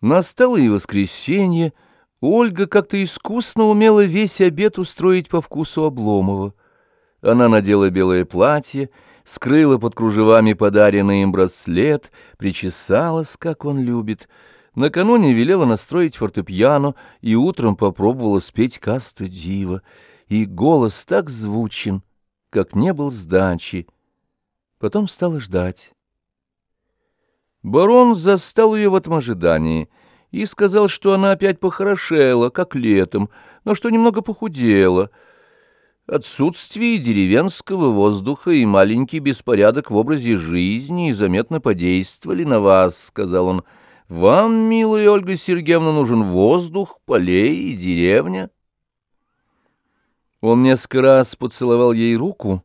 Настало и воскресенье. Ольга как-то искусно умела весь обед устроить по вкусу Обломова. Она надела белое платье, скрыла под кружевами подаренный им браслет, причесалась, как он любит. Накануне велела настроить фортепиано и утром попробовала спеть каста дива. И голос так звучен, как не был сдачи. Потом стала ждать. Барон застал ее в этом ожидании и сказал, что она опять похорошела, как летом, но что немного похудела. Отсутствие деревенского воздуха и маленький беспорядок в образе жизни заметно подействовали на вас, — сказал он. Вам, милая Ольга Сергеевна, нужен воздух, полей и деревня. Он несколько раз поцеловал ей руку,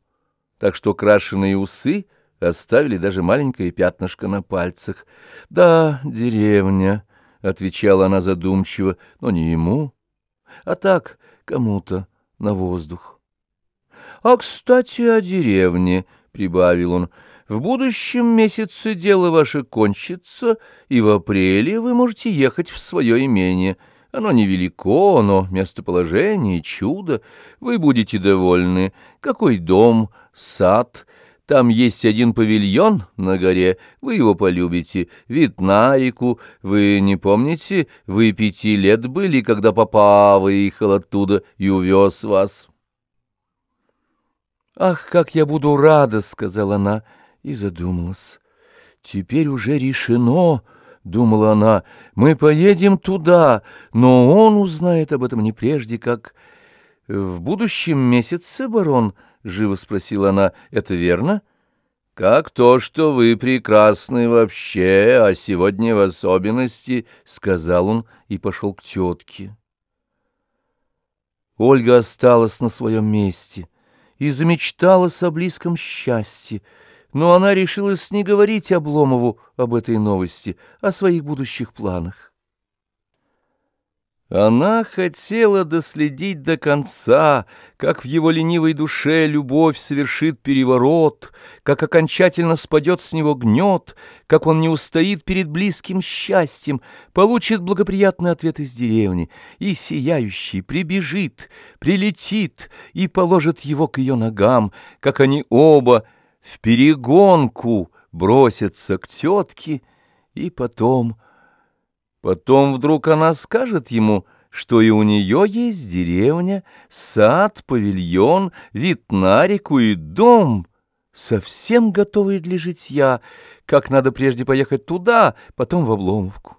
так что крашеные усы — оставили даже маленькое пятнышко на пальцах. «Да, деревня», — отвечала она задумчиво, — «но не ему, а так кому-то на воздух». «А, кстати, о деревне», — прибавил он, — «в будущем месяце дело ваше кончится, и в апреле вы можете ехать в свое имение». Оно невелико, но местоположение — чудо. Вы будете довольны. Какой дом, сад, там есть один павильон на горе, вы его полюбите, вид на реку. Вы не помните, вы пяти лет были, когда папа выехал оттуда и увез вас?» «Ах, как я буду рада!» — сказала она и задумалась. «Теперь уже решено!» — думала она. «Мы поедем туда, но он узнает об этом не прежде, как...» «В будущем месяце, барон?» — живо спросила она. — Это верно? — Как то, что вы прекрасны вообще, а сегодня в особенности, — сказал он и пошел к тетке. Ольга осталась на своем месте и замечталась о близком счастье, но она решилась не говорить Обломову об этой новости, о своих будущих планах. Она хотела доследить до конца, как в его ленивой душе любовь совершит переворот, как окончательно спадет с него гнет, как он не устоит перед близким счастьем, получит благоприятный ответ из деревни, и сияющий прибежит, прилетит и положит его к ее ногам, как они оба в перегонку бросятся к тетке, и потом... Потом вдруг она скажет ему, что и у нее есть деревня, сад, павильон, вид на реку и дом, совсем готовый для житья, как надо прежде поехать туда, потом в Обломовку.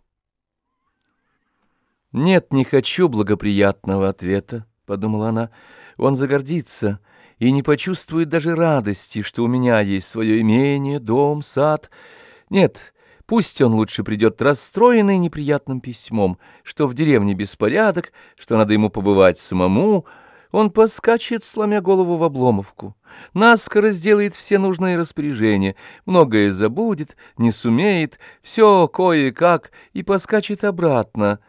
«Нет, не хочу благоприятного ответа», — подумала она. «Он загордится» и не почувствует даже радости, что у меня есть свое имение, дом, сад. Нет, Пусть он лучше придет расстроенный неприятным письмом, что в деревне беспорядок, что надо ему побывать самому. Он поскачет, сломя голову в обломовку, наскоро сделает все нужные распоряжения, многое забудет, не сумеет, все кое-как, и поскачет обратно —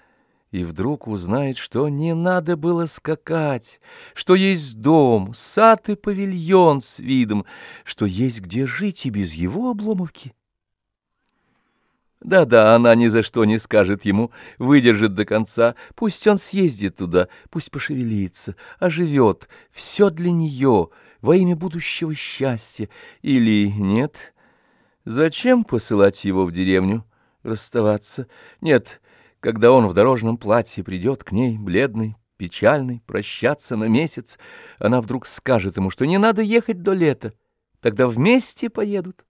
и вдруг узнает, что не надо было скакать, что есть дом, сад и павильон с видом, что есть где жить и без его обломовки. Да-да, она ни за что не скажет ему, выдержит до конца, пусть он съездит туда, пусть пошевелится, оживет, все для нее, во имя будущего счастья. Или нет? Зачем посылать его в деревню, расставаться? Нет, когда он в дорожном платье придет к ней, бледный, печальный, прощаться на месяц, она вдруг скажет ему, что не надо ехать до лета, тогда вместе поедут.